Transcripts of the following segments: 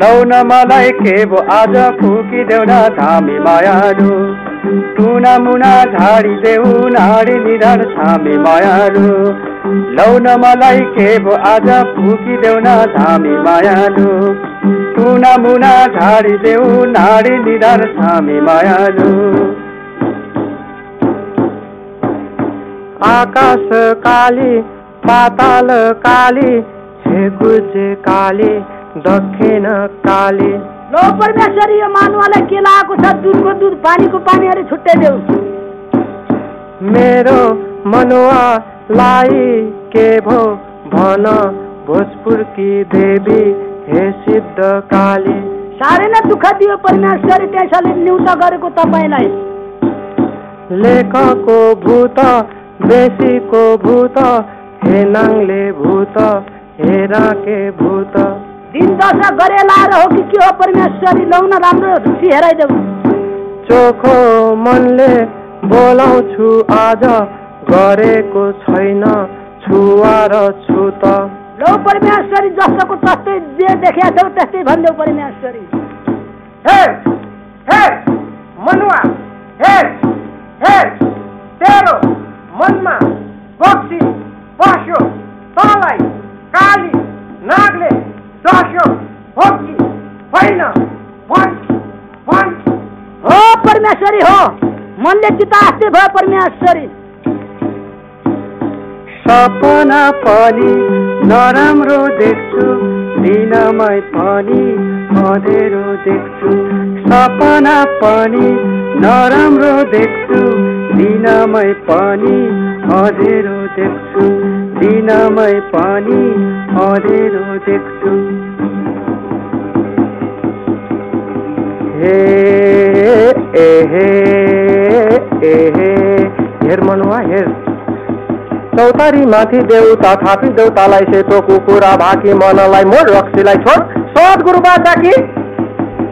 लौ न मलाई के भो आज फुकिदेऊ न धामी मायालु। टुना मुना झाडिदेऊ नाडी निधार छामी मायालु। लौ न मलाई के भो आज फुकिदेऊ न धामी मायालु। टुना मुना झाडिदेऊ नाडी निधार छामी मायालु। आकाश काली पाताल काली छेकुचे काली। दक्षिण काली। लो परमेश्वरी यो मानवालाई के लगाएको छ? दुधको दुध पानीको पानी अरे छुट्याइदेऊ मेरो मनुवालाई के भो भन? भोजपुरकी देवी हे सिद्ध काली। साह्रै नै दुःख दियो परमेश्वरी त्यसैले न्युत गरेको तपाईँलाई। लेखको भूत बेसीको भूत हे नाङले भूत हे राके भूत। दशा गरे लाएर हो कि के हो परमेश्वरी लौ न राम्रो रुचि हेराइदेऊ। चोखो मनले बोलाउँछु आज गरेको छैन छुवा र छु त लौ परमेश्वरी जस्तोको तस्तै जे देखेका छौ त्यस्तै भनिदेऊ परमेश्वरी। हे हे मनुवा हे हे तेरो मनमा परमेश्वरी हो। मनले चिता आस्ते भयो परमेश्वरी। सपना पनि नराम्रो देख्छु दिनमै पनि अँधेरो देख्छु। सपना पनि नराम्रो देख्छु दिनमै पनि अँधेरो देख्छु। दिनमै पनि अँधेरो देख्छु। हे हेर मनुवा हेर। चौतारी माथि देउता थापी देउतालाई सेतो कुकुरा भाकी मनलाई मोड रक्सीलाई छोड सद्गुरु बाचा कि?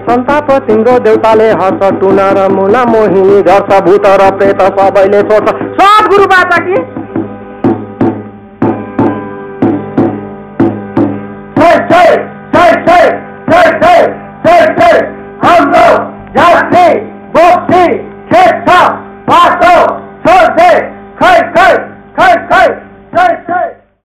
सन्ताप तिम्रो देउताले हर्ष टुना र मुना मोहिनी झर्छ भूत र प्रेत सबैले छोड्छ सद्गुरु बाचा कि?